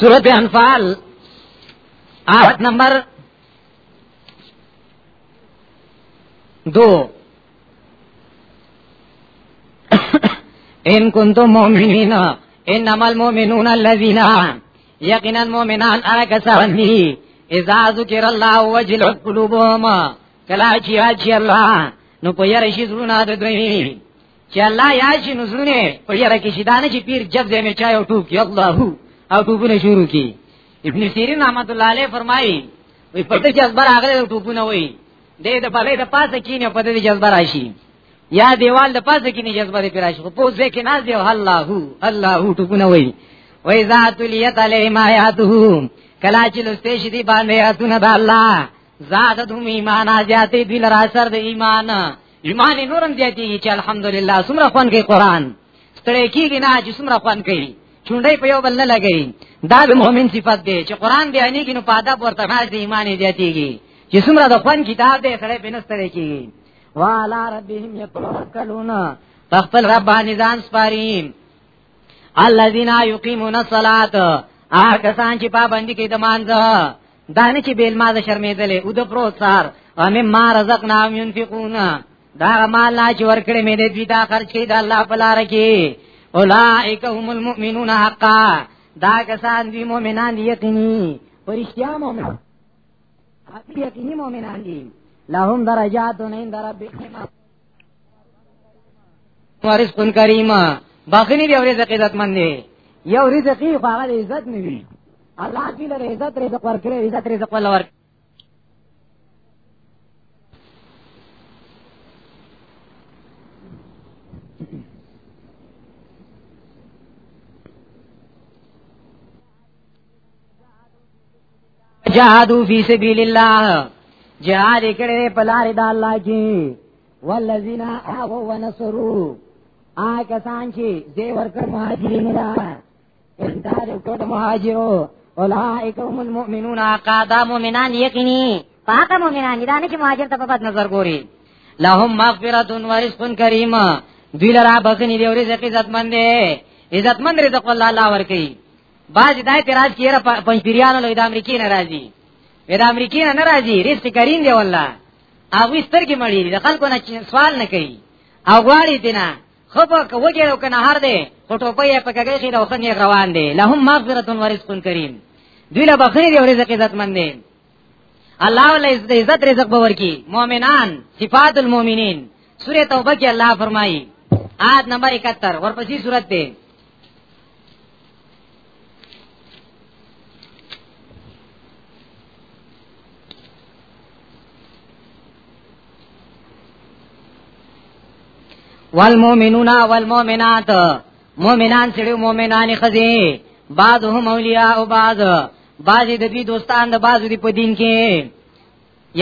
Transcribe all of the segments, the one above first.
سورت انفال آیت نمبر دو ان کنتم مؤمنین انما المؤمنون الذین یقینا مؤمنان هغه کسان دي اذا ذکر الله وجل قلوبهم کلا چې یاد شي الله نو په یاره شي زړونه د دوی چې الله یاد شي نو زړونه په یاره کې شي دانه چې پیر جب دې مې چای او ټوک یا الله او ټوبونه شروع کی ابن سیرین رحمت الله علیه فرمایي وي په دې جذبه راغله ټوبونه وي دې د بلې د پاسه کینه په دې جذبه راشي یا دیوال د پاسه کې نه جذبه پر راشي په ځای کې ناز دی الله الله ټکونه وای وای ذات الیت علی ما یاته کلا چې لسته شي دی باندې اتونه د الله زاد دوم ایمان اجاته دی لرا سر د ایمان ایمان نورم دیتی چې الحمدلله سمره خوان کې قران ستړی کیږي نه چې سمره خوان کوي چونډې په یو بل نه لګي دا د مؤمن صفت دی چې قران دی اني کې نو پاده ورته خاص دی ایمان دیتیږي چې سمره د خوان کتاب دی سره بنستړی کیږي وعلى ربهم يتوکلون تخپل رب باندې ځان سپاري الذين يقيمون الصلاه هغه کسان چې پابندي کوي د مانځه دانه چې بیل ما د شرمېدلې او د پروسار امه ما رزقنا ينفقون دا مال لا چې ورکړې مې دې دوی دا خرج کړي د الله په لار کې اولائک هم المؤمنون حقا دا کسان دی مؤمنان یقیني پرشتیا مؤمنان یقیني مؤمنان دي لهم درجات عند ربهم ورزق کریم باخنی دی اورې عزت مند دی یو رزق یې خو هغه عزت نه وي الله دې له عزت رزق ورکړي عزت رزق ولا ورکړي جهادو فی سبیل الله جهاد کړي په لار د الله کې والذین آووا ونصروا آ کسان چې زی ورکړ مهاجرین دا اختار کړ مهاجرو اولائک هم المؤمنون قادا مؤمنان یقینی پاک مؤمنان دا نه چې مهاجر ته په بد نظر ګوري لهم مغفرۃ و رزق کریم دوی لرا بخنی دی او رزق عزت مند دی عزت مند رزق الله الله ورکي باج دا اعتراض کیره پنځپیریانو له د امریکای نه راځي وې د امریکای نه راځي ریس کریم دی والله هغه سترګې مړې د خلکو نه سوال نه کوي او غواړي دینه خو په وګړو کې نه هر دی خو ټوپې په کګې کې روخنې روان دي لهم مغفرت و رزق کریم دوی له بخیر او رزق عزت مند دي الله ولې عزت رزق به ورکی مؤمنان صفات المؤمنین سوره توبه کې الله فرمایي آد نمبر 71 ورپسې سورته والمؤمنون والمؤمنات مؤمنان سړي مؤمنان خزي بعضهم اولیاء او بعض بعض د دوی دوستان د بعض دی په دین کې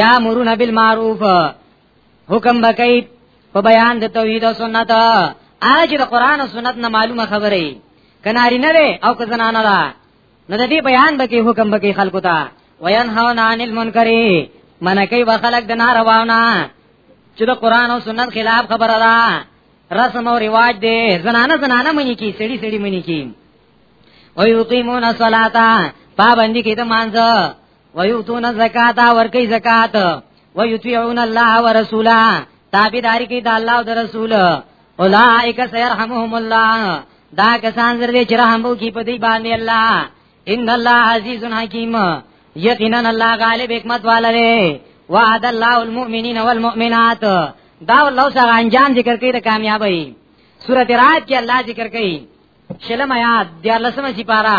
یا مرون بالمعروف حکم بکای په بیان د توحید او سنت اج د قران او سنت نه معلومه خبره ای کناری نه وي او که زنانه ده نو د دې بیان بکی حکم بکی خلکو ته وین هاو عن المنکر من کوي به خلک د نارواونه چې د قران او سنت خلاف خبره ده رسم او رواج دی زنانه زنانه منی کی سړي سړي منی کی او یقیمون الصلاه پابندی کی د مانځه ويؤتون الزکات ورکی زکات ويطيعون الله ورسوله تابعداري کوي د الله او د رسول اولائک سيرحمهم الله دا کسان زر دې چې رحم وکي په دې باندې الله ان الله عزیز حکیم یقینا الله غالب حکمت والا دی وعد الله المؤمنین والمؤمنات دا الله سره انجام ذکر کوي د کامیابی سورته رات کې الله ذکر کوي شلم آیات دیارلسمه سپارا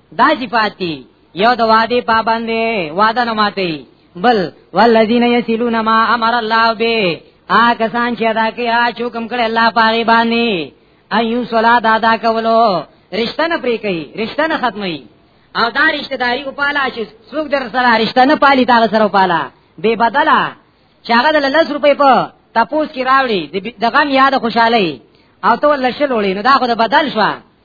دا صفات دي یو د وعده پابند دی وعده نه ماتي بل والذین یسلون ما امر الله به آ کسان چې ادا کوي آ چوکم کړي الله پاغي باندې ایو صلات ادا کولو رشتہ نه پرې کوي رشتہ نه ختمي او دا رشتہ داری او پالا چې څوک در سره رشتہ نه پالي تا سره پالا بے بدلا چاغه د 10 روپې په تپوس کې راوړي د غم یاد خوشحالي او ته ولشل وړي نو دا خو د بدل شوه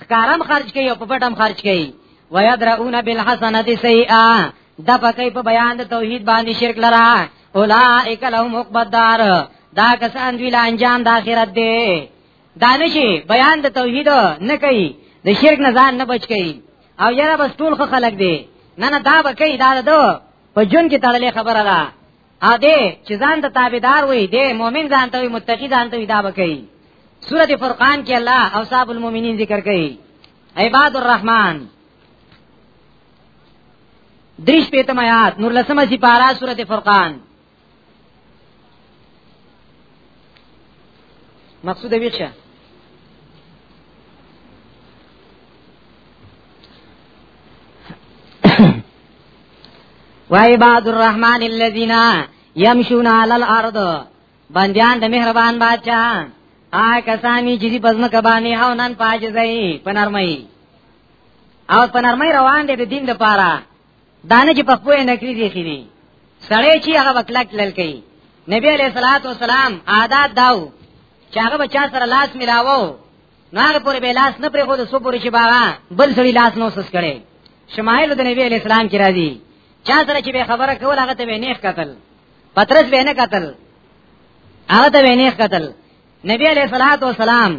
خکارم خرج کوي او په پټم خرج کوي ويدرؤون بالحسنه سيئه د پکې په بیان د توحید باندې شرک لرا اولائک لهم عقبدار دا کسان دوی لا انجام د اخرت دی دانشي بیان د توحید نه کوي د شرک نه ځان نه بچ کوي او یاره بس ټول خلک دی نه نه دا به کوي دا دو په جون کې تړلې خبره ده ا دې چې ځان ته تابعدار وي دې مؤمن ځان ته وي متقي ځان ته وي دا وکړي سورته فرقان کې الله اوصاف المؤمنین ذکر کړي عباد الرحمن دریش پیتم آیات نور لسمه سی پارا سورته فرقان مقصود ویښه وای بعد الرحمن الذين يمشون على الارض بندیان د مهربان بادشاہ آ کسانی چې په ځمکه باندې او نن پاج ځای په نرمۍ او په نرمۍ روان دي د دین د پاره دانه چې په خپل نکري دي خېری سړی چې هغه وکلک لل کوي نبی علیہ الصلوۃ والسلام عادت داو چې هغه بچا سره لاس ملاوو نار پورې به لاس نه پرې خو د سو پورې چې باغا بل سړي لاس نو سس کړي شمایل د نبی علی السلام کې راځي چا سره چې به خبره کول هغه ته نه قتل پترس به نه قتل هغه ته نه قتل نبی علی صلوات و سلام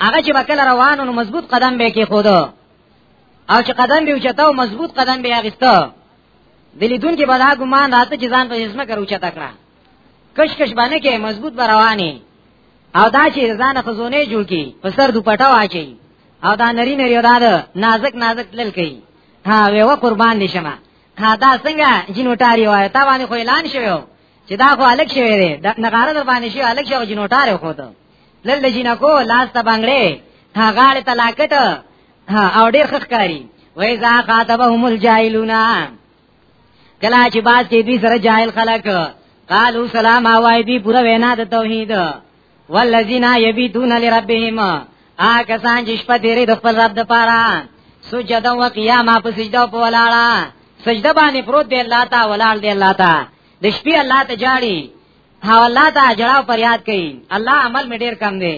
هغه چې وکړ روانو نو مضبوط قدم به کې خود او چې قدم به اوچتاو مضبوط قدم به اغسته دلیدون کې بلا ګمان راته چې ځان په جسمه کرو چتا کړه کش کش باندې کې مضبوط برواني او دا چې ځان خزونه جوړ کی په سر دوپټه واچي او دا نری نری او دا نازک نازک تلل کوي ها وی و قربان دي شمه ها دا څنګه جنوټاری وای تا باندې خو اعلان شوی چې دا خو الګ شوی دی د نغاره در باندې شوی الګ شوی جنوټاری خو ته لل جنکو لاس ته بنگړې ها غاړه ته لاکټ ها او ډیر خخکاری وای ذا خاطبهم الجاهلون کلا چې باز کې دې سره جاهل خلک قالو سلام اوای دی پورا وینا د توحید والذین یبیتون لربهم آ کسان چې شپه تیرې د خپل رب د پاره سجده او قیامه په سجده په ولاړه سجده باندې پروت دی الله تعالی ولاړ دی الله تعالی د شپې الله ته جاړي ها الله تعالی جړاو پر یاد کوي الله عمل می ډیر کم دی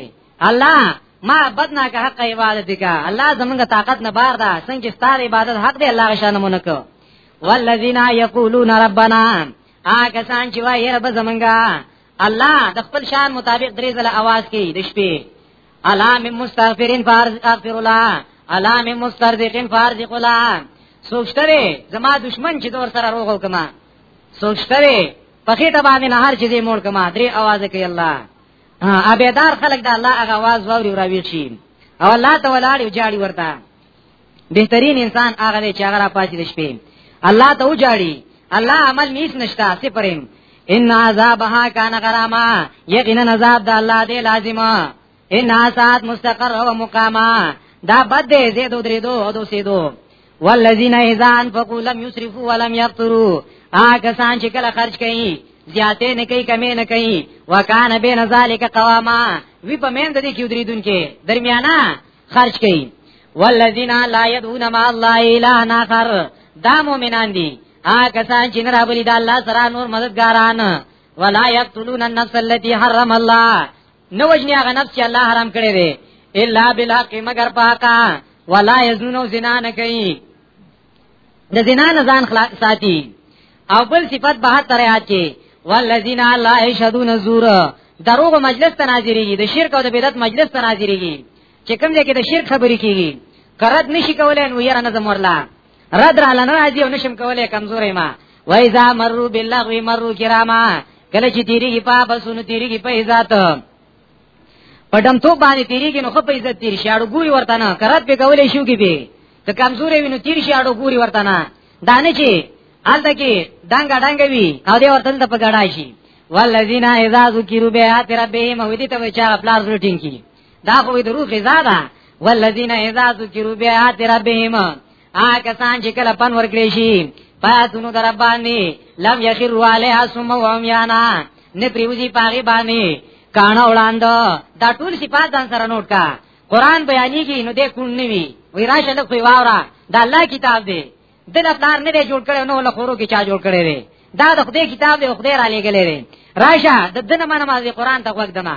الله ما بدنا که حق عبادت کا الله زمونږه طاقت نه بار ده څنګه چې ستاره عبادت حق دی الله شان مونږ کو والذین یقولون ربنا هغه سان چې وایي رب زمونږه الله د خپل شان مطابق درې ځله आवाज کوي د شپې الا من مستغفرین فارز اغفر الله الا من مسترزقین فارز الله سوچتره زما دشمن چې دور سره روغو کما سوچتره پخې ته باندې نه هر چیزې مور کما درې आवाज کوي الله ابیدار خلق د الله هغه आवाज ووري او راوي شي او الله ته ولاړ او جاړي ورته بهترین انسان هغه دی چې هغه را پاتې شپې الله ته وجاړي الله عمل نیس نشتا سپریم ان عذابها کان غراما یقینا عذاب د الله دی لازمه ان ساعت مستقر او مقاما دا بد دی زیدو درې دو او دو سیدو والذین اذا انفقوا لم یسرفوا ولم یقتروا هغه سان چې کله خرج کړي زیاتې نه کوي کمې نه کوي وکانه بین ذالک قواما وی په مین د دې کې درېدون کې درمیانا خرج کوي والذین لا يدعون مع الله الا ناخر دا مؤمنان دي هغه سان چې نه رابلی د الله سره نور مددګاران ولا یقتلون النفس التي حرم الله نو وجنی هغه نفس چې الله حرام کړی دی الا بالحق مگر پاکا ولا یزنو زنا نه کوي د زنا نه ځان خلاص ساتي او بل صفت به تر یاد کې والذین لا یشهدون الزور دروغ مجلس ته ناظریږي د شرک او د بدعت مجلس ته ناظریږي چې کوم ځای کې د شرک خبرې کیږي قرض نشي کولای نو یاره نظم ورلا رد را لنه راځي او نشم کولای کمزورې ما وای ذا مرو باللغو مرو کراما کله چې تیریږي په بسونو تیریږي په عزت پټم تو باندې تیریږي نو خو په عزت تیر شاړو ګوري ورته نه کرات به کولای شو کې به که کمزورې وینو تیر شاړو ګوري ورته نه دانه چې آلته کې دنګ دنګ وی او دې ورته ته پګړای شي والذین اذا ذکروا بیات ربهم ودی ته چا خپل ورټینګي دا خو د روح غذا ده والذین اذا ذکروا بیات ربهم آ کسان چې کله پن ورکړي شي پاتونو در باندې لم یخروا علیها ثم وهم یانا نه پریوزی پاغي باندې کانا وړاند دا ټول صفات ځان سره نوٹ کا قران بیانېږي نو دې کون نیوي وی راشه له خو واورا دا الله کتاب دی دغه پلار نه جوړ کړي نو له خورو کې چا جوړ کړي دی دا د خدای کتاب دی خدای را لېګلې دی راشه د دنه منه ما قران ته وګدما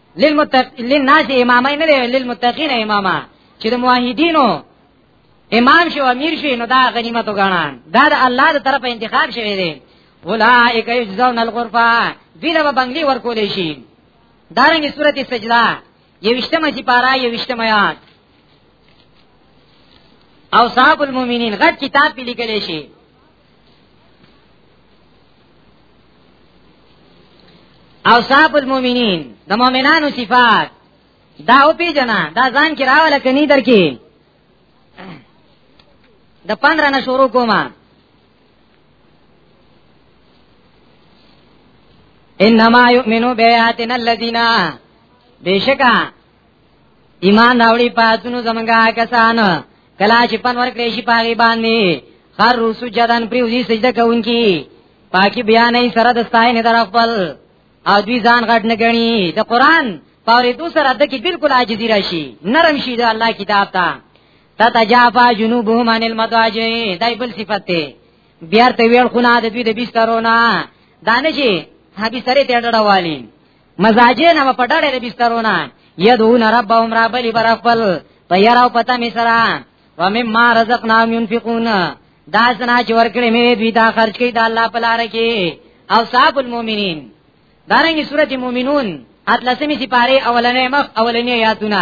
للمتق للناس امامای نه دی للمتقین اماما چې د موحدینو امام شو امیر شي نو دا غنیمت وګڼان دا د الله تر طرفه انتخاب شوی دی اولائک یجزون الغرفه دوی له بنگلی ورکول شي دارنګه سورته سجده یوشتمه چې پارا یوشتمه یاد او صاحب المؤمنین غټ کتاب په لیکل شي اوصاف المؤمنین د مؤمنانو صفات دا او پی جنا دا ځان کې راواله کني درکې د 15 نه شروع کومه انما یؤمنو بیاتنا الذین بشکا ایمان راوړي پاتونو زمونږه کسان کلا چې پن ور کړی شي پاغي باندې خر رسو جدان پریوزی سجده کوونکی پاکي بیانې سره د ستاینې در خپل او دوی ځان غټ نه غني د قران پاره دو سره د کې بالکل عاجزی راشي نرم شي د الله کتاب ته تتجافا جنوبهم عن المضاجع دای بل صفت ته بیا ته ویل خو نه د دوی د بسترونه دانه شي حبي سره ته ډډه والین مزاجه نه په ډړې د بسترونه یدون ربهم را بلی بر خپل په یراو پتا می سره و مما رزقنا ينفقون دا سنا چې ورکړې مې دوی دا خرج کړي دا الله په لار کې او صاحب المؤمنین دارنګه سورته مؤمنون اتلسمی سپاره اولنې مخ اولنې یاتونه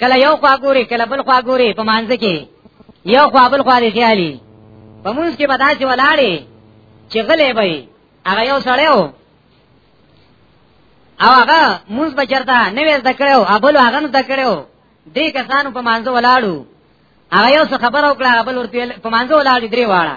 کله یو خوا ګوري کله بل خوا ګوري په مانځ کې یو خوا بل خوا دی خیالي په مونږ کې بداسي ولاړې چې غلې به هغه یو سړی وو او هغه مونږ به چرته نوې زده کړو ابل هغه نه زده کړو دې کسانو په مانځ ولاړو هغه یو څه خبر او کړه بل ورته په مانځ ولاړې درې واړه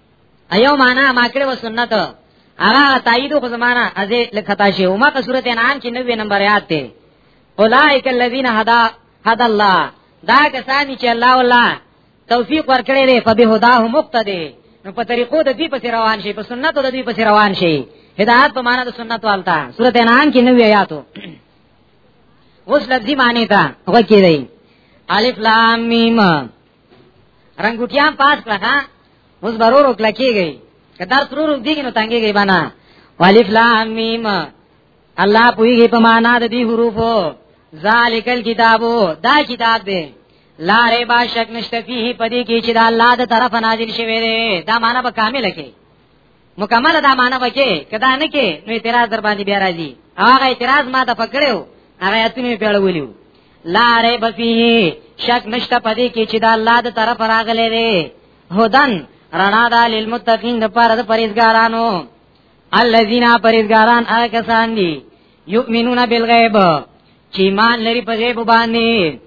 ایو معنا ما کړې و سنت هغه تایید خو زمانہ ازه لکتا شی او ما ته سورته انعام کې 90 نمبر یاد ته اولائک الذین هدا هدا الله دا کسان چې الله والله توفیق ورکړي لري په بهداه مقتدی نو په طریقو د دې پس روان شي په سنتو د دې پس روان شي هدایت په معنا د سنت والتا سورته انعام کې 90 آیاتو اوس لفظي معنی ته وکړئ الف لام میم رنگوټیان پاس کړه ها اوس برورو کله کېږي کدا سرورو دیګ نو تنګيږي بانا والف لام میم الله پویږي په معنا د دې حروفو ذالکل کتابو دا کتاب دی لارې با شک نشته فيه پدې کې چې دا الله د طرف نازل شوی دی دا معنا به کامل کې مکمل دا معنا وکي کدا نه کې نو اعتراض در باندې بیا راځي هغه اعتراض ما ته پکړیو هغه اتنه پیړولیو لا ریب فیه شک نشته پدې کې چې دا الله د طرف راغلې دی هدن رڼا دا للمتقین د پاره د پرېزګارانو الذین پرېزګاران هغه کسان دي یؤمنون بالغیب چې ایمان لري په غیب باندې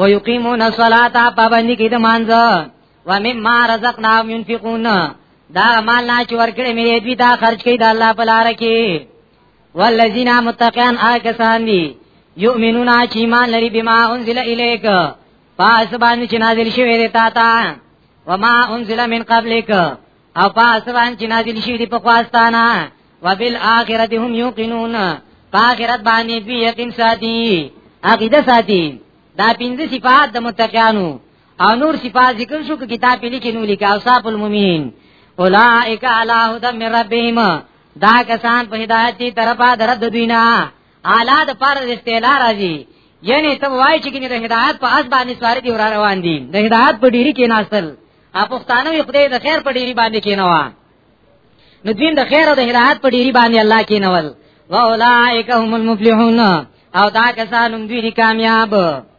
ويقيمون الصلاه پابندي کې د مانځه ومما رزقناهم ينفقون دا مال نه چې ورکړې مې دوی دا خرج کړي د الله په لار کې والذین متقین آکسان دی یؤمنون چې ایمان لري بما انزل الیک پاس باندې چې نازل شوی دی تا ته وما انزل من قبلک او پاس باندې چې نازل شوی دی په خواستانه وبالآخرة هم یوقنون په آخرت باندې دوی یقین ساتي عقیده ساتي دا پنځه صفات د متقینو او نور صفات ذکر شو کتاب یې لیکي نو لیکي اوصاف المؤمنین اولائک علی هدى من ربهم دا کسان په هدایت دي طرفه در د دوینا اعلی د پر استعلا راځي یعنی ته وای چې ګنې د هدایت په اس باندې سواری دی ورا روان دي د هدایت په ډیری کې ناستل اپښتانه وي خدای د خیر په ډیری باندې کې نوا نو دین د خیر او د هدایت په ډیری باندې الله کې نول واولائک هم المفلحون او دا کسان هم دوی کامیاب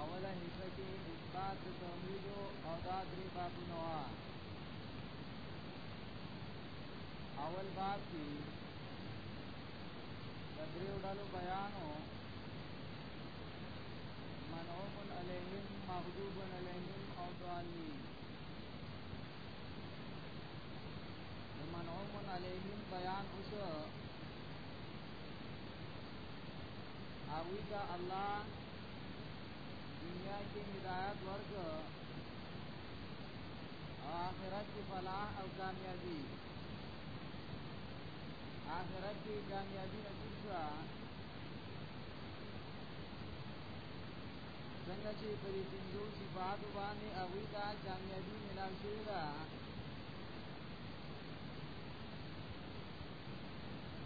اوله حصہ کې اثبات توحید او دا درې بابونه وا اول باب کې د درې ډلو بیانو منعوب علیهم مغضوب علیهم او ضالین منعوب علیهم بیان اوسه هغوی ته الله دنیا کې هدایت ورکړ او آخرت کې فلاح او کامیابی آخرت کې کامیابی نصیب شوه څنګه چې په دې پنځو صفاتو باندې هغوی ته کامیابي میلاو شوې ده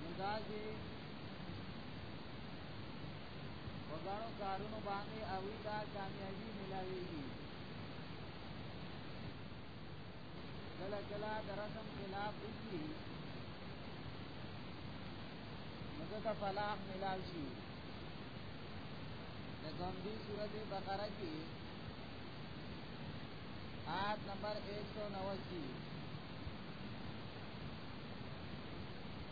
نو داسې په ګڼو کارونو باندې هغوی ته کامیابي میلاوېږي کله کله د رسم خلاف وکړي نو ده ته فلاح میلاو شي د ګوندي صورت بقره کې آیت نمبر ایک سو نوسی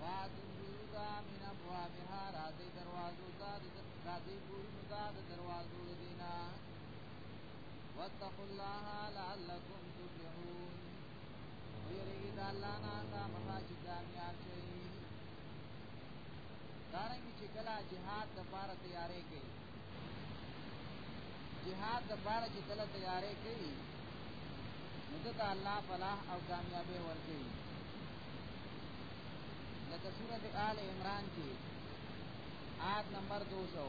واتو جوزا من ابوابها راځي دروازو ته راځي کورونو ته د دروازو دینا واتقوا الله لعلكم تفلحون ویریږي د الله نه خامخا چې کامیاب شئ دارنګ چې کله جهاد د پاره تیارې کوي جهاد د پاره چې کله تیارې کوي نو ته الله فلاح او کامیابی ورکوي لکه سورت آل عمران کې آیت نمبر 200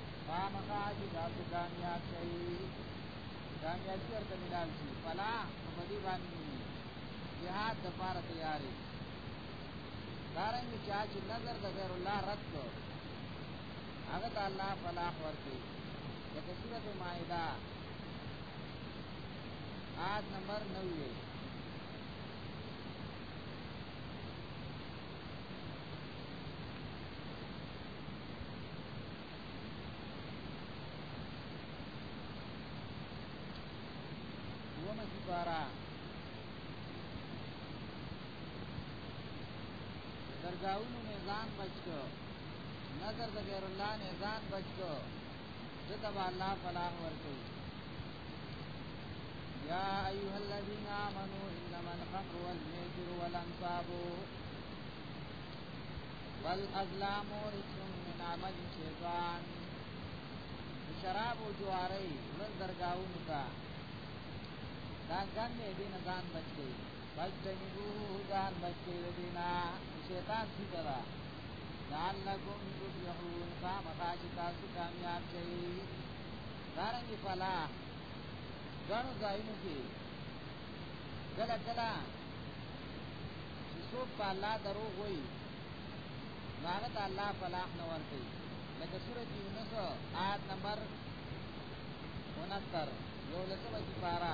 خامخا چې دا په کامیاب شي کامیابي ورته ملاو شي فلا په دې باندې جهاد د پاره تیارې دارنګ چا چې نظر د غیر الله رد کړ هغه ته الله فلاح ورکړي لکه سورت مائده آیت نمبر 90 Thank you. درگاہونو نه ځان بچ کو نظر د غیر الله نه ځان بچ کو دته به الله فلاح ورکوي یا ایها الذین آمنوا انما الخمر والمیسر والانصاب بل ازلام و اسم من عمل شیطان شراب و جواری ورن درگاون تا دا گن میں دین زان بچ گئی بچ تنیبو زان بچ گئی دینا شیطان سی کرا لعلکم تفلحون خامخا چې تاسو کامیاب شئ دارنګې فلاح ګڼو ځایونو کې کله کله چې څوک په الله دروغ وایي نو هغه ته الله فلاح نه ورکوي لکه سورة یونس آیت نمبر انہتر یو لسمه سپاره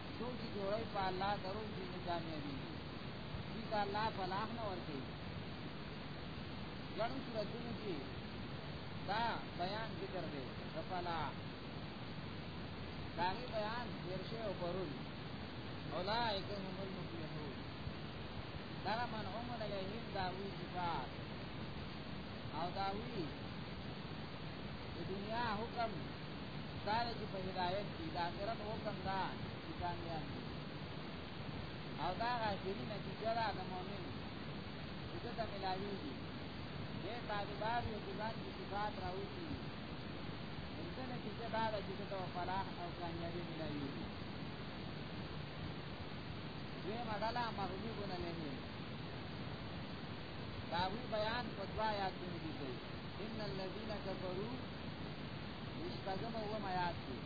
څوک چې جوړوي په الله دروغ دي نو کامیابېږي دوی ته الله فلاح نه ورکوي ګڼو صورتونو کې دا بیان ذکر دی د فلاح د هغې بیان تېر شوی او پرون اولئک هم المفلحون دغه منعوم علیهم د هغوی صفات او د هغوی د دنیا حکم دا چې په هدایت کې د آخرت حکم دا چې کامیاب او دا غاشري نتیجه ده د مؤمن چې ده ته ملاوېږي دې طالبان یو ځان کې صفات راوځي دې نتیجه دا ده چې ته فلاح او کامیابی ملاوېږي دوی مدلا مغلوب نه لهي دا بیان په دوا یاد کې دي ان الذين كفروا شپږم او اوم آیات کې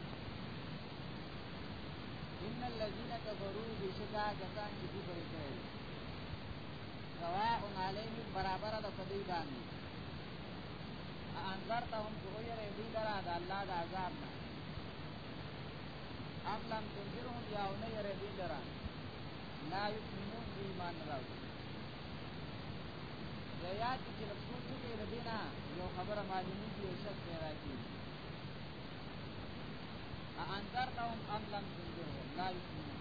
ان الذين كفروا بشکا کسان چې کفر کړي سواء علیهم برابر ده په دې باندې انذرتهم کو یې دې درا د الله د عذاب نه ام لم تنذرهم یا نه یې دې درا لا یؤمنون ایمان راوړي یا یاد چې لږ سوچ وکړئ د دې نه یو خبره معلومېږي یو شک پیدا کېږي انذرتهم ام لم تنذرهم لا یؤمنون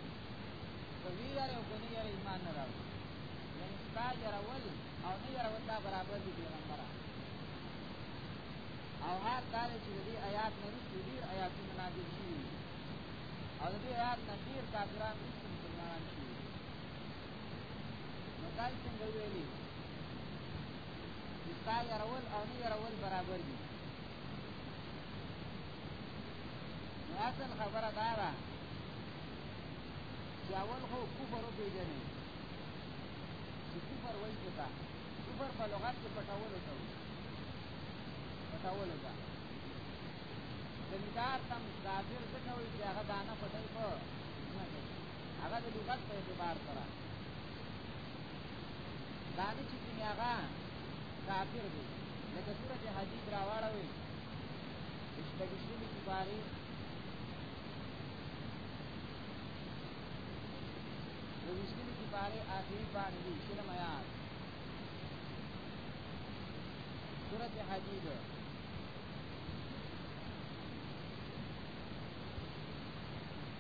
که ویرې او که نه یې ایمان نه راوړي یعنې ستا یرول او نه یرول دا برابر دي پیغمبره او هر دا دی چې د دې ایات نه وروسته ډېر ایاتونه نازل شوي او د دې ایات نه ډېر کافران وروسته مسلمانان شوي مقال څنګه ویلي چې ستا یارول او نه یارول برابر دي نو اصل خبره دا ده چې اول خو کفر وپېژنې چې کفر وایي څه ته کفر په لغت کې پټولو ته وایي پټولو ته د انکار تم ظاهر څه کوي چې هغه دانه پټوي په هغه د لغت په اعتبار سره دا نه چې کومې هغه کافر دی لکه سورت حدید را واړوي شپږشتمې سپارې د ویشتمې سپارې آخري پاڼې دي شلم ایات سورت حدید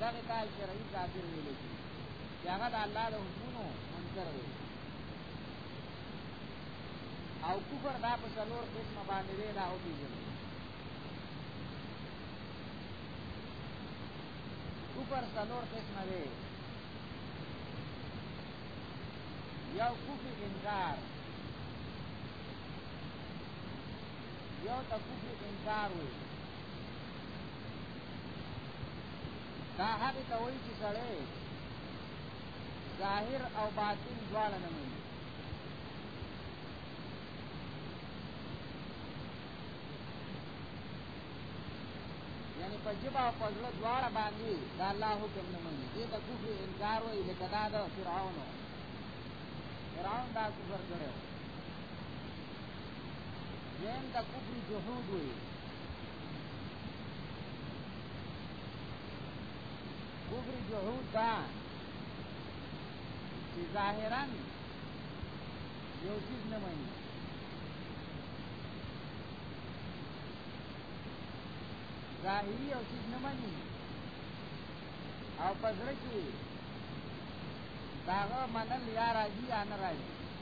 دغه کال شرعي کافر ویل شي چې هغه د الله د حکمونو منکر وي او کفر دا په څلور قسمه باندې دی دا وپېژني کفر څلور قسمه دی یو کفر انکار یو ته کفر انکار وي دا هغه ته وایي چې سړی ظاهر او باطن دواړه نه مني یعنی په جبا او په زړه دواړه باندې د الله حکم نه مني دې ته کفر انکار وایي لکه دا د فرعون فرعون دا کفر کړی و دویم د کفر جهود وایي کفر جهود دا چې ظاهرا یو چیز نه مني ظاهري یو چیز نه مني او په زړه کې داغه منل یا راځي یا نه راځي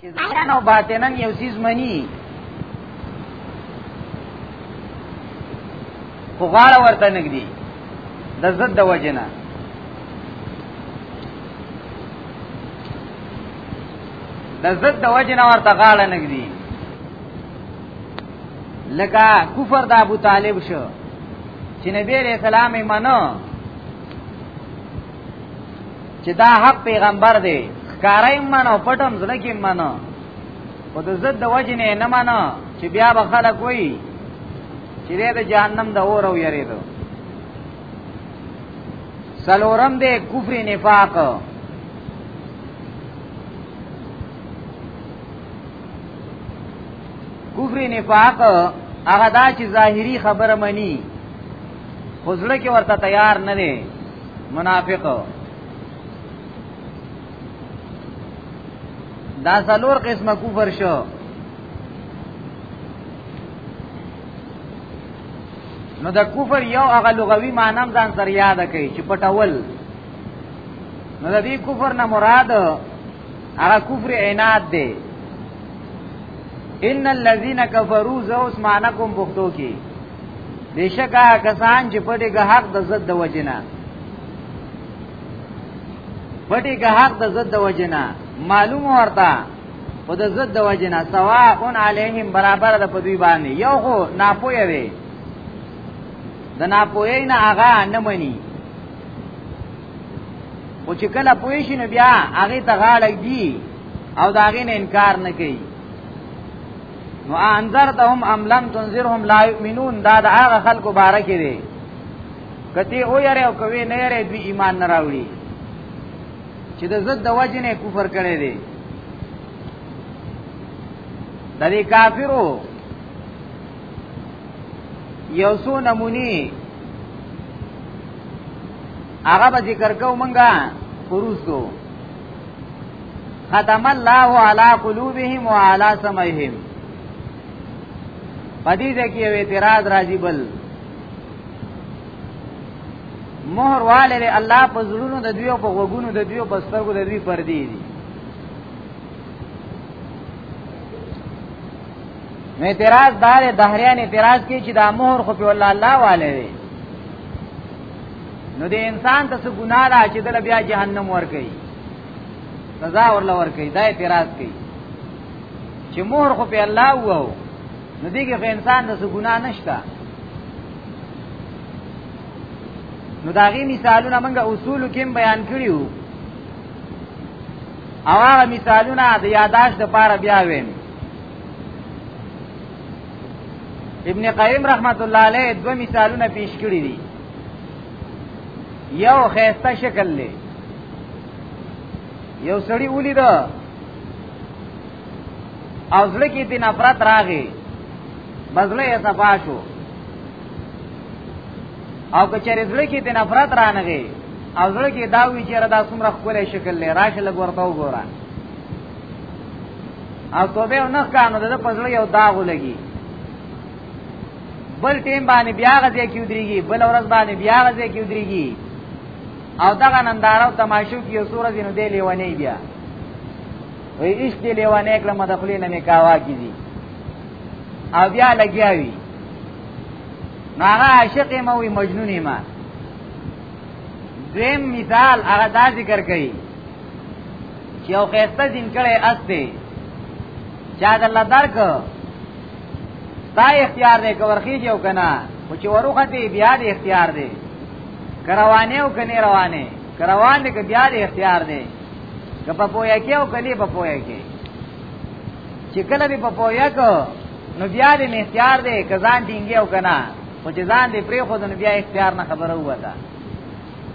چې ظاهرا او باطنا یو سیز منی خو غاړه ورته نګدي د زد د وجنه د زد د وجنه ورته غاړه نګدي لکه کفر د ابو طالب شو چې نبی رسول الله منو چې دا حق پیغمبر دی ښکارای منو پټم زړه کې منو او د زد د وجه نه نه منو چې بیا به خلک وایي چې د جهنم د اور او یریدو سلورم دې کفر نفاق کفر نفاق هغه دا چې ظاهری خبره مني خو ځړه کې ورته تیار نه دی منافق دا څلور قسمه کفر شو نو د کفر یو هغه لغوي معنی هم ځان سره یاد کړي چې پټول نو د دې کفر نه مراد هغه کفر عناد دی ان الذين كفروا ذو اسمانکم بوختو کی بشکا کسان چې پټي که حق د زد د وجنا پټي که حق د زد د وجنا معلوم ورته او د زد د وجنا سواء علیهم برابر د پدوی باندې یو خو ناپوی وي د ناپوی نه هغه نه مني او چې کله پوی شي نو بیا هغه ته غاړه دی او دا غین انکار نه کوي نو انذرتهم ام لم تنذرهم لا یؤمنون دا د هغه خلکو باره کې دی کته او یاره او کوي نه یاره دوی ایمان نه راوړي چې د زد د وجه نه کفر کړي دي د دې کافرو یو څو نمونی هغه به ذکر کوو مونږه پروستو ختم الله علی قلوبهم وعلى سمعهم پدې ده کې یو اعتراض راځي بل مہر والے له الله په زړونو د دوی په وګونو د دوی په سترګو د دوی پر دی دي نو اعتراض دار دهریان اعتراض کوي چې دا مہر خو په الله الله والے دی نو د انسان ته څه ګناه ده چې دل بیا جهنم ور کوي سزا ورل ور کوي دا اعتراض کوي چې مهر خو په الله وو نو دیګه خو انسان د ګنا نشته نو داغي مثالونه موږ اصول کې بیان کړیو او هغه مثالونه د یاداش د پاره بیا وین ابن قیم رحمت الله علیه دوه مثالونه پیش کړی دي یو خیسته شکل لی یو سړی اولی دا او زړه کې دې نفرت راغی بزله یې صفا شو او که چېرې زړه کې دې نفرت رانغی او زړه کې دا وی چې دا څومره خپل شکل لري راشه لګ ورته وګوره او توبه نه کانو د پزړه یو داغ لګي بل ټیم باندې بیا غځې کې ودرېږي بل ورځ باندې بیا غځې کې ودرېږي او دغه ننداره او تماشو کې یو سورې نو دی لیونی بیا وی ایش دی لیونی کړم د خلی نه میکاوا کیږي او بیا لګیاوی نو هغه عاشق ما وی مجنون ما دویم مثال هغه دا ذکر کړي چې او خسته دین کړي استه چا د الله درک دا اختیار دی که ورخیږي او که نه خو چې وروخه دی بیا د اختیار دی که روانې او که نه روانې که روان دی که بیا د اختیار دی که په پویا کې او که نه په پویا کې چې کله دی په پویا کو نو بیا د اختیار دی که ځان ټینګي او که نه خو چې ځان دی پرې خو نو بیا اختیار نه خبره وته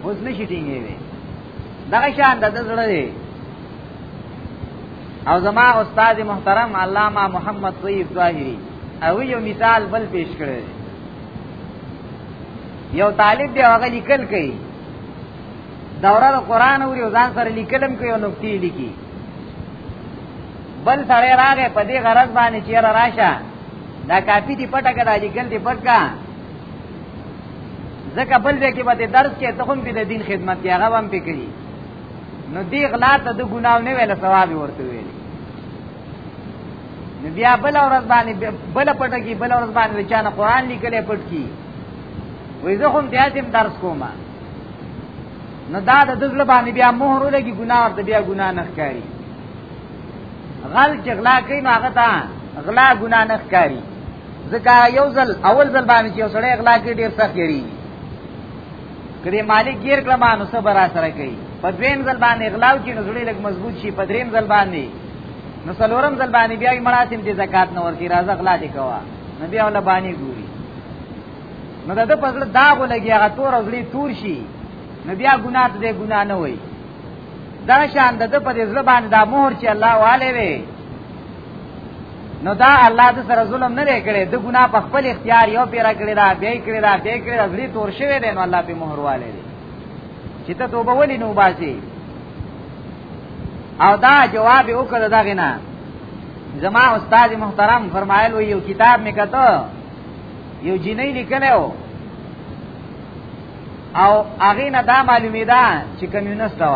اوس نشي ټینګې وي دغه شان د زړه دی او زما استاد محترم علامه محمد طیب ظاهری او یو مثال بل پیش کړی یو طالب دی هغه لیکل کوي دوره د قران او ځان سره لیکلم کوي او نقطې لیکي بل سره راغې په دې غرض باندې چیر راشه دا کافی دی پټه کړه لیکل دی پټه ځکه بل ځای کې به د درس کې ته هم د دین خدمت کې هغه هم پکړي نو دی غلا ته د ګناو نه ویل ثواب ورته ویل نو بیا بل ورځ باندې بل پټه کې بل ورځ باندې چانه قران لیکلې پټ کی وې زه هم بیا دې درس کوم نو دا د دزله باندې بیا مهر لګي ګناه ورته بیا ګناه نه ښکاری غل چې غلا کوي نو هغه ته غلا ګناه نه ښکاری ځکه یو ځل اول ځل باندې چې سړی اغلا کې ډیر سخت یری کله مالک ګیر کړه ما نو صبر سره کوي په دویم ځل باندې اغلاو کې نزړې لګ مضبوط شي په دریم ځل باندې نو څلورم ځل باندې بیا مراسم دي زکات نه ورتي راځه اغلا دي کوا نو بیا ولا باندې ګوري نو دا په ځل داغ لګي هغه تور ځلې تور شي نو بیا ګناه ته ګناه نه وای دا شان د په دې ځل باندې دا مهر چې الله والے وي نو دا الله د سره ظلم نه دی کړی د ګنا په خپل اختیار یو پیرا کړی دا بیا کړی دا بیا کړی دا زړی تور شوی دی نو الله په مهر والے دی چې ته توبه ولې نو باسي او دا جواب وکړ دا غنا زما استاد محترم فرمایل و یو کتاب می کته یو جنې لیکلو او هغه نه دا معلومیدا چې کمیونست و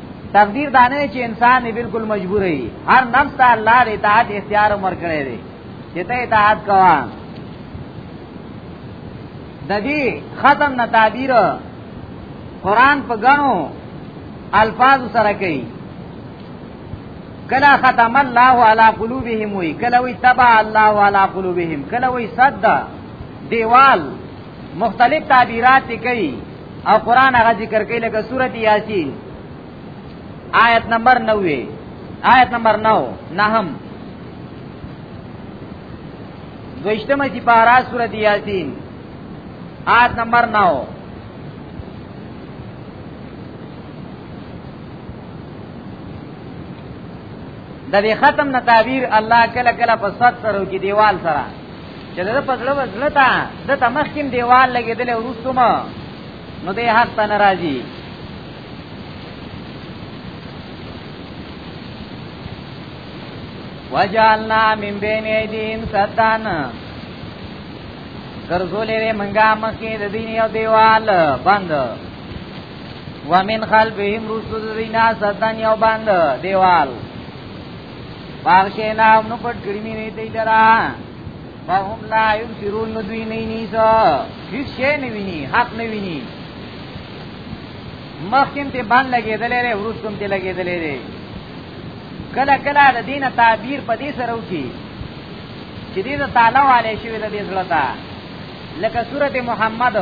تقدیر دانه چې انسان یې بالکل مجبور وي هر نفس ته الله د اطاعت اختیار عمر کړی دی چې ته اطاعت کوه د دې ختم نه تعبیر قران په غنو الفاظ سره کوي کلا ختم الله علی قلوبهم وی کلا وی تبع الله علی قلوبهم کلا وی صد دیوال مختلف تعبیرات کوي او قران هغه ذکر کوي لکه سورته یاسین آیت نمبر 90 آیت نمبر 9 نهم دوشتمه چې پارا سورته یاسین آیت نمبر 9 د دې ختم نه تعبیر الله کله کله په صد سره کې دیوال سره چې دا په زړه وزړه تا د تمخکیم دیوال لګیدل ورستو ما نو دې حق ته ناراضي وجعلنا من بین ایدین سدان ګرځولې وې منګه مکه د دین یو دیوال بند ومن خلفهم رسول دینا سدان یو بند دیوال باغشینا نو پټ کړی می وی دی لرا فهم لا یبصرون نو دوی نه نیسا هیڅ شی نه ویني حق نه ویني مخکم ته باندې لګېدلې لري ورستم ته لګېدلې لري کله کله د دین تعبیر په دې سره وکي چې دې تعالی والے شوی د دې زړه تا لکه سورته محمد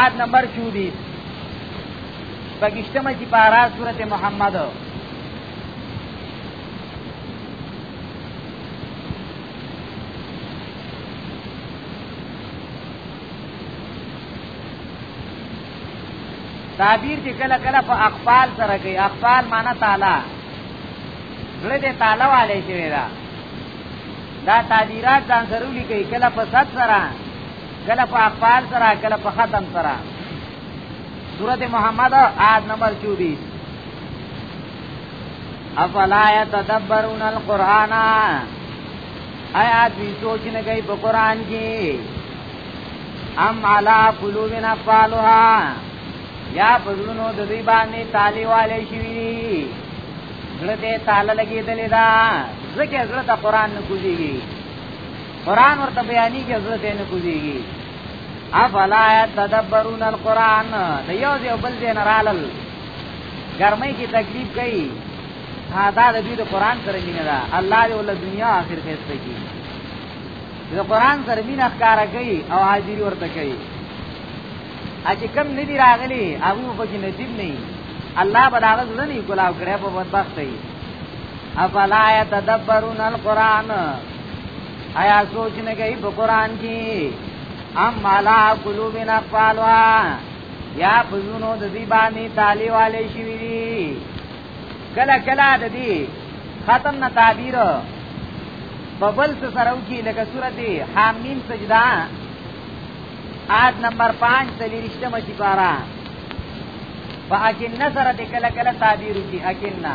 آد نمبر 24 پاکستان کې پارا سورته محمد تعبیر چې کله کله په اقفال سره کوي اقفال معنی تعالی زړه دې تعالی والے شوی دا دا تعبیرات ځان سره لیکي کله په صد سره کله په اقفال سره کله په ختم سره سورت محمد آیت نمبر 24 افلا يتدبرون القرآن ایا دوی سوچ نه کوي په قرآن کې ام علا قلوب نفالها یا پزړونو د دوی باندې تالی والے شوی زړه ته تاله لګېدلې ده ځکه زړه ته قرآن نه کوزيږي قرآن ورته بیانې کې زړه ته نه کوزيږي افلا يتدبرون القرآن د یو ځای بل ځای نه رالل ګرمۍ کې تکلیف کوي دا د دې د قران سره مینه ده الله دې ول دنیا اخر کې څه کوي د قران سره مینه ښکارا کوي او حاضری ورته کوي اچ کم ندی راغلی هغه په کې نصیب نه الله به دا غز نه کولا کړه په بدبخت دی افلا يتدبرون القران آیا سوچ نه کوي په قران کې ام علا قلوبنا قالوا یا پزونو د دې باندې تالی والے شوی دی کله کله د دې ختم نه تعبیر په بل څه سره وکي لکه سورته حامیم سجدا آد نمبر 5 تلیرشته مچی پارا په اکنه سره د کله کله تعبیر وکي اکنه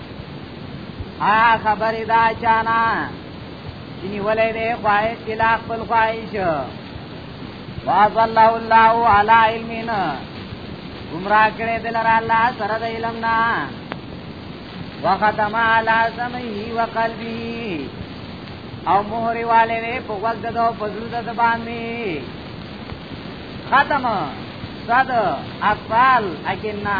ها خبر دا چانا چنی ولې دې خواهش کلا خپل خواهش واذ الله الله علی علمنا گمراه کړې دل را الله سره د علم نا وختم علی سمعه وقلبه او مهر والے وی په وخت دو پزړه د باندې ختم صد افعال اکنا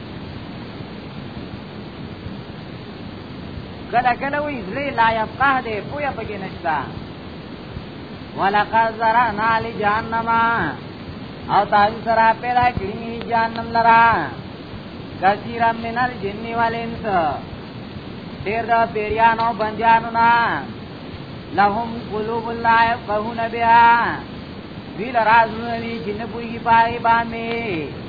کله کله وی زړه لا یفقه دې پویا پکې نشتا ولقد زرعنا لجهنم او تاسو سره پیدا کړی جهنم لرا کثیر من الجن والانس ډیر دا پیریانو بندیانو نا لهم قلوب لا يفقهون بها ویل راز نوی جن پوی پای باندې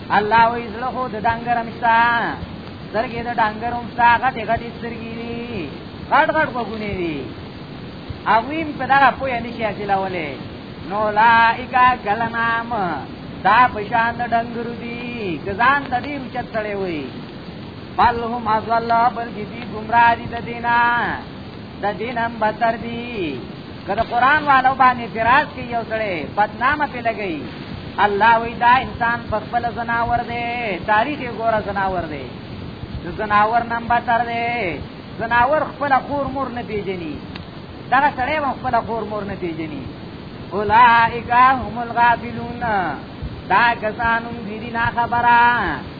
الله وی زړه خو د ډنګر مشتا سترګې د ډنګر مشتا غټې غټې سترګې دي غټ غټ وګونې دي اویم په دغه پوهه نشي حاصلولې نو لائکا کلنام دا پشان د ډنګر دي ګزان د دې رچت سره وي بل هم ازل بلکې دي گمراه دي د دینه د دین هم بدتر دي که د قرآن والو باندې اعتراض کوي یو سړی بدنامه پې لګوي الله وی دا انسان په خپل زناور دی تاریخ یې ګوره زناور دی د زناور نم بدتر دی زناور خپل خور مور نه پیژني دغه سړی هم خپل خور مور نه پیژني اولائک هم الغافلون دا کسانم دیدی نا خبرا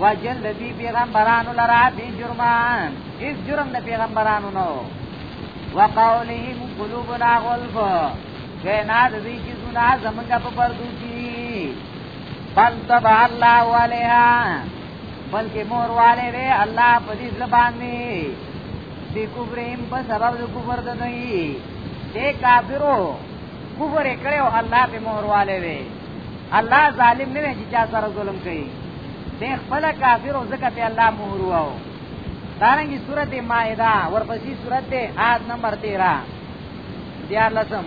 وجل دی پیغمبرانو لرا بی جرمان اس جرم د پیغمبرانو نو وقولهم قلوبنا غلف وینا د دې چې زونه زمونږ په پردو کې بل تبع الله علیها بلکې مور والے دې الله په دې زبانې دې کوبریم په سبب د کوبر د نه دې کافرو کفر یې کړی او الله پې مهر والی دی الله ظالم نه دی چې چا سره ظلم کوي دی خپله کافر او ځکه پې الله مهر واو دارنګې صورت مائده ورپسې صورت دی آیت نمبر تیرا دیارلسم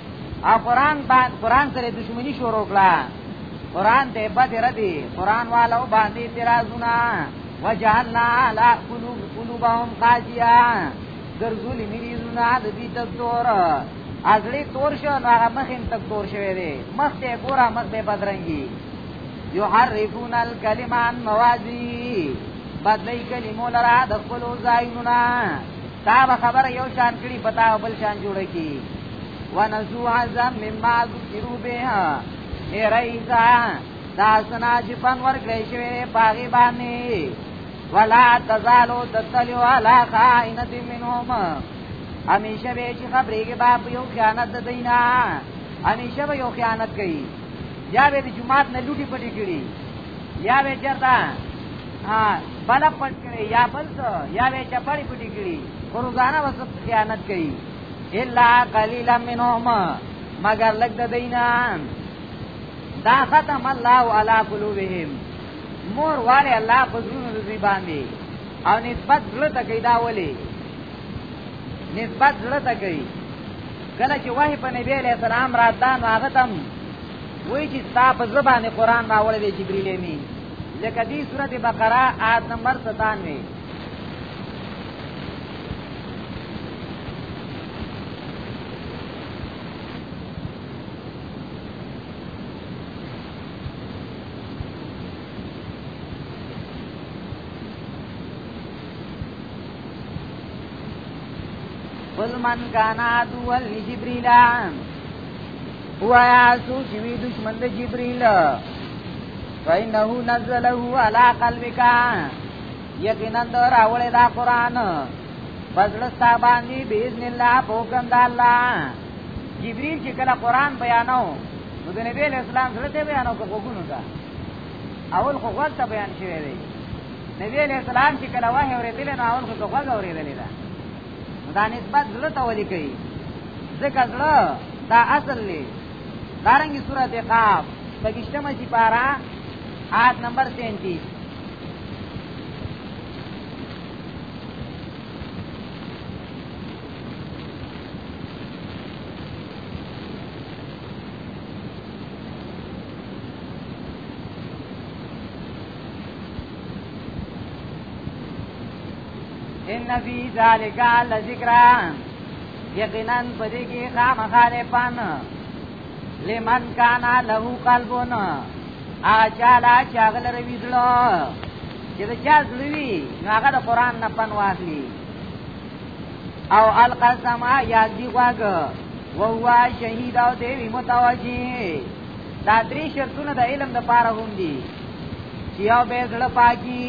او قران باندې قران سره دښمنی شروع کړه قران ته بد ردی قران والو باندې اعتراضونه وجعلنا على قلوب قلوبهم قاسيا ګرځول ملي زونه د دې تور ازړې تور شو نو هغه مخ هم تک تور شوی دی مخ ته ګوره مخ به بدرنګي يحرفون الكلمه عن مواضيع بدلی کلمو لرا د خپل ځایونو تا به خبره یو شان کړي پتا بل شان جوړه کی ونزو عزم مما ذکرو به اے رئیسا دا سنا چې پن ور کړی شوی پاغي باندې ولا تزالو تتلو علا خائنت منهم همیشه به چې خبرې کې باب یو خیانت د دینا همیشه به یو خیانت کوي یا به جمعات نه لوټي پټي کړي یا وی چرتا بل پټ کړي یا بل څه یا وی چپړی پټی کړي روزانه وس خیانت کوي الا قليلا منهم مگر لګ د دینا دا ختم الله علی قلوبهم مور والے الله فزرون رضی باندې او نسبت زړه ته کوي دا ولي نسبت زړه ته کوي کله چې وحی په نبی علیہ السلام راتان هغه تم وای چې ستا په زړه باندې قران راوړی دی جبرئیل امین لکه دې سورته بقره آیت نمبر 97 قل من كان عدوا لجبريل وایا سو چې وی دشمن د جبرئیل فإنه نزله على قلبك یقینا در اولې دا قران فضلستا باندې باذن الله حکم د الله جبرئیل چې کله قران بیانو نو د نبی اسلام سره ته بیانو کو وګونو دا اول خو وخت بیان شوی دی نبی اسلام چې کله وحی اورېدل نو اول خو وګ اورېدل دا دا نسبت زړه ته ولي کوي ځکه زړه دا اصل دی دارنګي صورت قاف پګشتمه سي پارا آیت نمبر 33 ان فی ذالک لذکر یقینا پدې کې خامخاله پان لمن کانا له قلبون اچالا چاغل روي زړه چې دا چا زړوي هغه د قران نه پن واخلي او القسم یا دی واګ وهو شهید او دی متوجی دا درې شرطونه د علم د پاره هم دي چې یو به زړه پاکي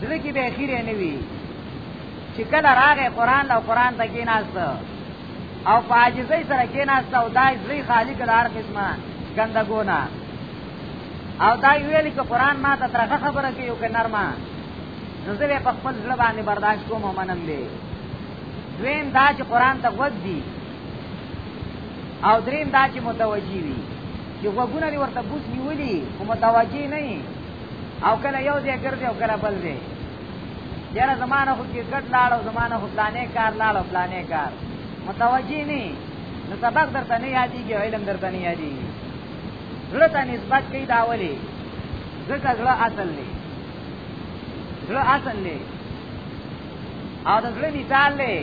زړه کې به خیر نه وي چې کله راغې قران او قران ته کې ناست او فاجزې سره کې ناست او دای زړه خالی کړه هر قسمه ګندګونه او دا ویل چې قران ما ته ترخه خبره کوي او که نرمه نو زه په خپل ځړ باندې برداشت کوم او منم دې دویم دا چې قران ته غوږ دی او دریم دا چې متوجی وي چې وګونه لري ورته بوس نیولي خو متوجی نه او کله یو ځای ګرځي او کله بل ځای یاره زمانه خو کې ګټ لاړ او زمانه خو پلانې کار لاړ او پلانې کار متوجی نه نو سبق درته نه یادېږي علم درته نه یادېږي زړه ته نسبت کوي دا ولي ځکه زړه اصل دی زړه اصل دی او د زړه مثال دی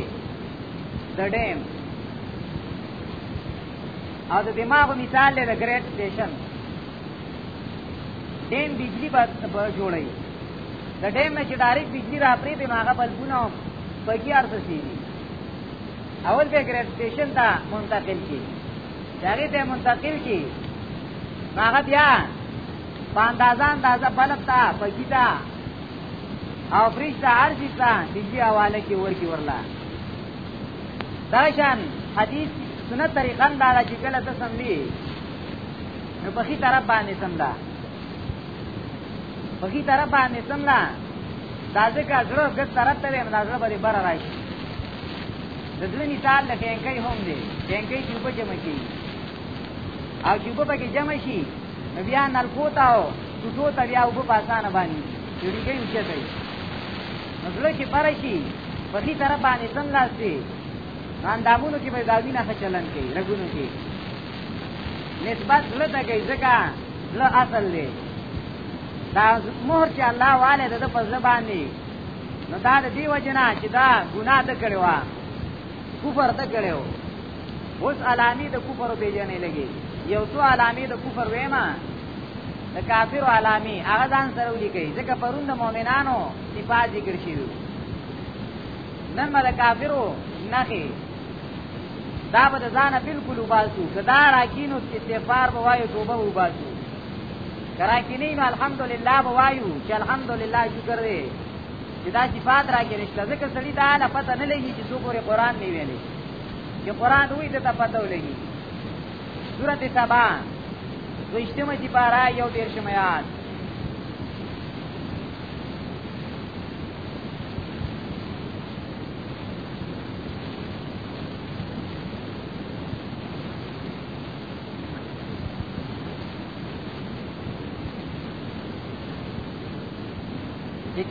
د ډیم او د دماغ مثال دی د ګریټ سټیشن ډیم بجلی به جوړوي د ډیم نه چې ډایرک بجلی را پرې دی نو هغه بلبونه پکې ارزسي دي اول به ګریټ سټیشن ته منتقل کی هغه ته منتقل کی هغه بیا په اندازه اندازه بلب ته پکې ته او فرشتہ هر څه ته دې حواله کې ورکی ورلا داشان حدیث سنت طریقا دا چې کله ته سملی نو په خي طرف باندې سملا په خي طرف باندې سملا دا ځکه ازره ګټ طرف ته هم دا ازره باندې بار راځي د دې مثال د ټینکې هم دی ټینکې چې په جمع کې او چې په کې جمع شي نو بیا نلکو ته او ټوټو ته بیا اوبه په اسانه باندې جوړېږي اوچته وي نو زړه چې بره شي په ښي طرف باندې څملاستې نو اندامونو کې به ګاډونه ښه چلن کوي رګونو کې نسبت زړه ته کوي ځکه زړه اصل دی دا مهر چې الله والی د ده په زړه باندې نو دا د دې وجه نه چې دا ګناه ده کړې وه کفر ده کړې و اوس علامې د کفر په جنې لګي یو څو علامې د کفر وېما د کافر علامې هغه ځان سره ولیکي ځکه پرون د مؤمنانو صفات ذکر شي نن مل کافرو نخي دا به ځان بالکل وباسو کدا راکینو استغفار به وایو توبه وباسو کراکینې نو الحمدلله به وایو چې الحمدلله شکر دې چې دا صفات راکې نشته ځکه سړی دا نه پته نه لګي چې څو پورې قران نه ویلي چې قران وې ته پته ولګي سورته سبا دوشتمه چې پارا یو ډیر شمیات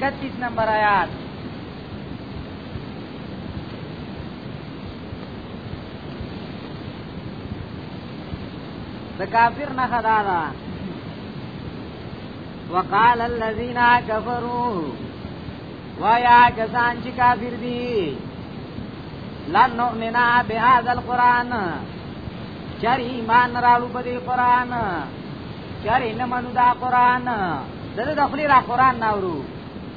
اکتیس نمبر آیات د کافر نه خدا دا وقال الذين كفروا ويا کسان چې کافر دي لن نؤمن بهذا القران چر ایمان راو په دې قران چر نه منو دا قران دغه د خپل را قران ناورو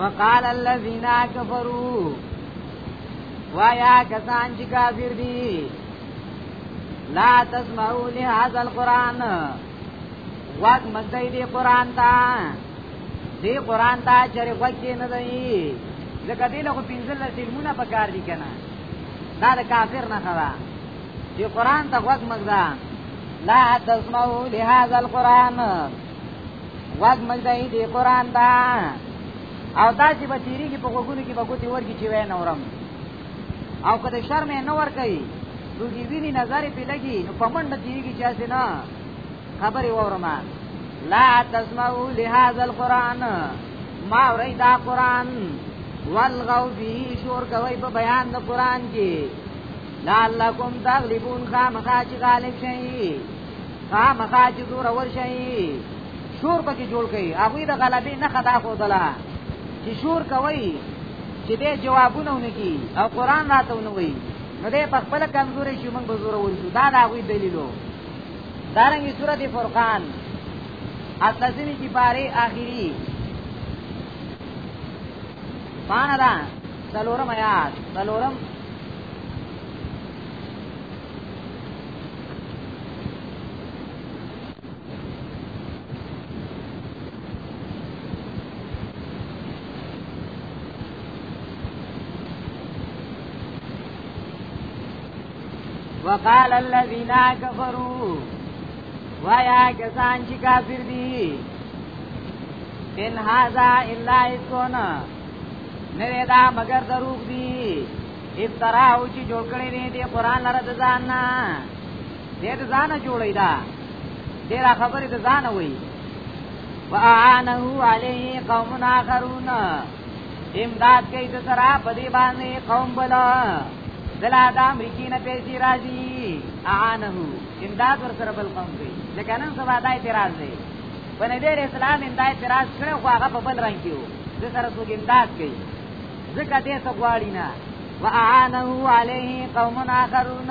وقال الذين كفروا وایا کسان چې کافر دي لا تسمعوا لهذا القران واک مزدای دی قران تا دی قران تا چرې وکی نه دی ځکه دی له پنځل سیمونه پکار دي کنه دا د کافر نه خلا دی قران ته واک مزدا لا تسمعوا لهذا القران واک مزدای دی قران تا او دا چې بچیری کې په وګونو کې بګوتی ورګي چې وای نورم او کله شرم نه ور کوي نو دی ویني نظر په لګي نو په منډه دیږي چې اسنه خبري وورما لا تسمعوا لهذا القران ما وريدا قران والغو به شور کوي په بیان د قران کې لعلکم تغلبون خامخا چې غالب شئ خامخا چې زور ور شئ شور پکې جوړ کړي هغه د غلبې نه خدا خو دلا چې شور کوي چې دې جوابونه ونکي او قران راته ونوي نو دې په خپل کمزوري شي موږ به زور ورسو دا دا غوي دلیلو دارنګي سورته فرقان اتلسمی کی پاره آخری پانا دا سلورم آیات سلورم وقال الذين كفروا ويا كسان چې کافر دي ان هذا الا اسون نه دا مگر دروغ دي افترا او چې جوړ کړی دی قرآن لره ځان نه دې د ځانه جوړی دا دې را خبرې د ځانه وای واعانه علیه قوم اخرون امداد کوي د سره په دې باندې قوم بلا دلا د امریکې نه پیسې راځي اعانه امداد ور سره بل قوم کوي لکه نن سبا دا اعتراض دی په نبی اسلام امداد اعتراض کړو خو هغه په بل رنگ کې وو د سره څوک امداد کوي ځکه دې څه غواړي نه واعانه علیه قوم اخرون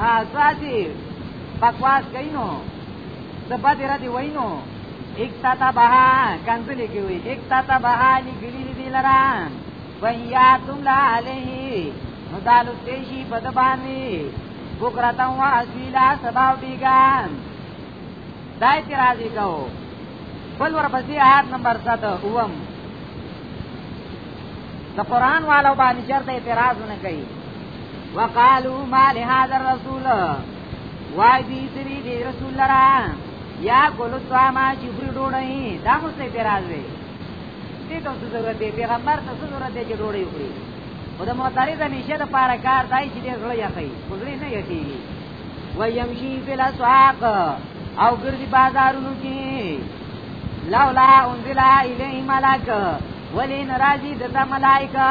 ها ساتي بکواس کینو د بده را دی وینو ایک تا تا بها کنځلې کوي ایک تا تا بها لګلی دی لرا ویا تم لا علیه نو دالو تیشی بد باندې بکرتا و اسیلا سبا بیگان دای تی راضی کو بل ور پسې آیات نمبر 7 اوم د قران والو باندې چرته اعتراض نه کوي وقالو ما لهذا الرسول وای دی سری دی رسول لرا یا کولو سواما چفری ډوړی دا مو څه اعتراض وی دې ته څه ضرورت دی پیغمبر ته څه ضرورت دی چې ډوړی وخوري او د معترض نشه د پاره کار دای چې دې زړه یې کوي خدای نه یې کوي و یمشي فل اسواق او ګرځي بازارونو کې لولا انزل الیه ملک ولین راضی د ملائکه